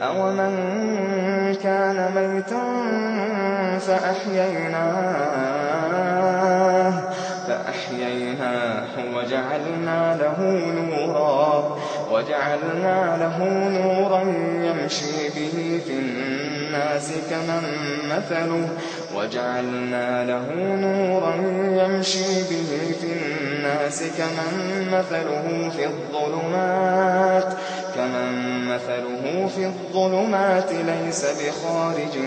أَوَمَن كَانَ مَيْتًا فَأَحْيَيْنَاهُ وَجَعَلْنَا لَهُ نُورًا يَمْشِي بِهِ فِي النَّاسِ كَمَن مَّثَلُهُ فِي الظُّلُمَاتِ لَيْسَ بِخَارِجٍ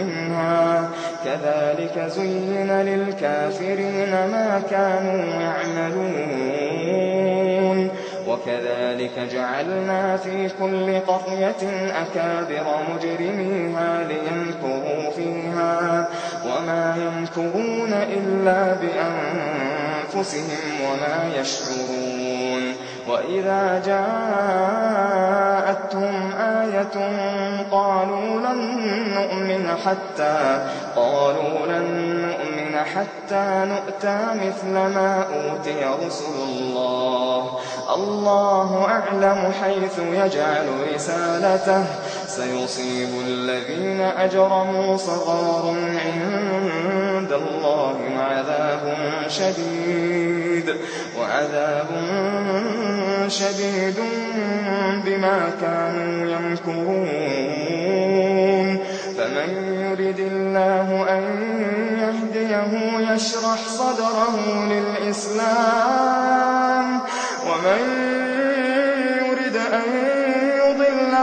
مِّنْهَا ۚ. كَذَٰلِكَ زُيِّنَ لِلْكَافِرِينَ مَا كَانُوا يَعْمَلُونَ. وَكَذَٰلِكَ جَعَلْنَا فِي كُلِّ قَرْيَةٍ أَكَابِرَ مُجْرِمِيهَا لِيَمْكُرُوا فِيهَا ۖ. وَمَا يَمْكُرُونَ إِلَّا بِأَنفُسِهِمْ وَمَا يَشْعُرُونَ. وَإِذَا جَاءَتْهُمْ آيَةٌ قَالُوا لَن نُّؤْمِنَ حَتَّىٰ نُؤْتَىٰ مِثْلَ مَا أُوتِيَ رُسُلُ اللَّهِ ۘ. اللَّهُ أَعْلَمُ حَيْثُ يَجْعَلُ رِسَالَتَهُ ۗ. سَيُصِيبُ الَّذِينَ أَجْرَمُوا صَغَارٌ عِندَ وَعَذَابٌ شَدِيدٌ بِمَا كَانُوا يَمْكُرُونَ. فَمَن يُرِدِ اللَّهُ أَن يَهْدِيَهُ يَشْرَحْ صَدْرَهُ لِلْإِسْلَامِ ۖ. وَمَن يُرِدْ أَن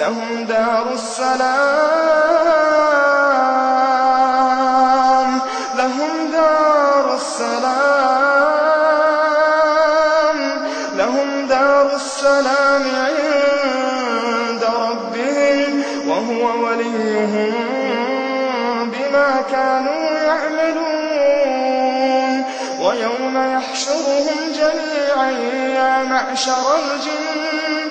لَهُمْ دَارُ السَّلَامِ عِندَ رَبِّهِمْ ۖ وَهُوَ وَلِيُّهُم بِمَا كَانُوا يَعْمَلُونَ. وَيَوْمَ يَحْشُرُهُمْ جَمِيعًا يَا مَعْشَرَ الْجِنِّ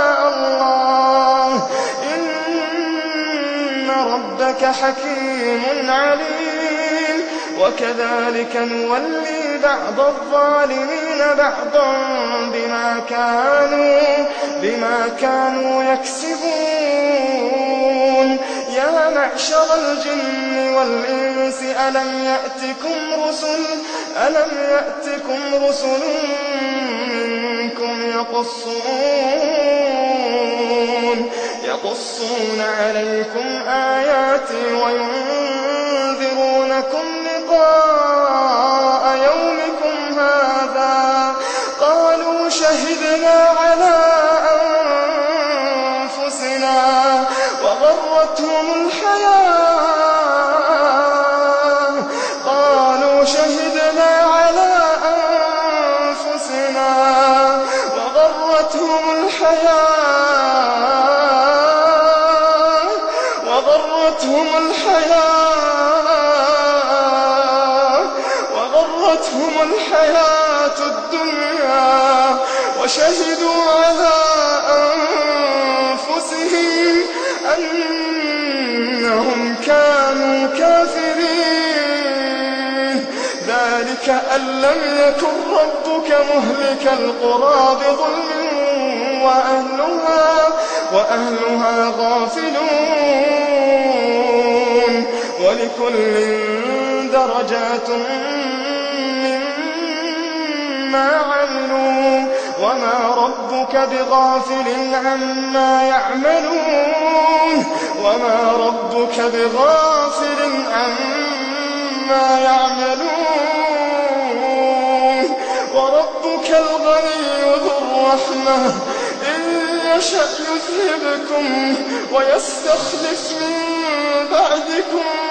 حَكِيمٌ عَلِيمٌ. وَكَذَٰلِكَ نُوَلِّي بَعْضَ الظَّالِمِينَ بَعْضًا بِمَا كَانُوا يَكْسِبُونَ. يَا مَعْشَرَ الْجِنِّ وَالْإِنسِ أَلَمْ يَأْتِكُمْ رُسُلٌ مِّنكُمْ يَقُصُّونَ عَلَيْكُمْ آيَاتِي وَيُنذِرُونَكُمْ لِقَاءَ يَوْمِكُمْ هَٰذَا ۚ. قَالُوا شَهِدْنَا عَلَىٰ أَنفُسِنَا وَغَرَّتْهُمُ الْحَيَاةُ. الدُّنْيَا وَشَهِدُوا عَلَىٰ أَنفُسِهِمْ أَنَّهُمْ كَانُوا كَافِرِينَ. ذَٰلِكَ كأن لم يكن ربك مهلك القرى بظلم وأهلها, وأهلها غافلون. ولكل درجات مما عملوا وما ربك بغافل عما يعملون وما ربك بغافل عما يعملون وربك الغني ذو الرحمة إن يشأ يذهبكم ويستخلف من بعدكم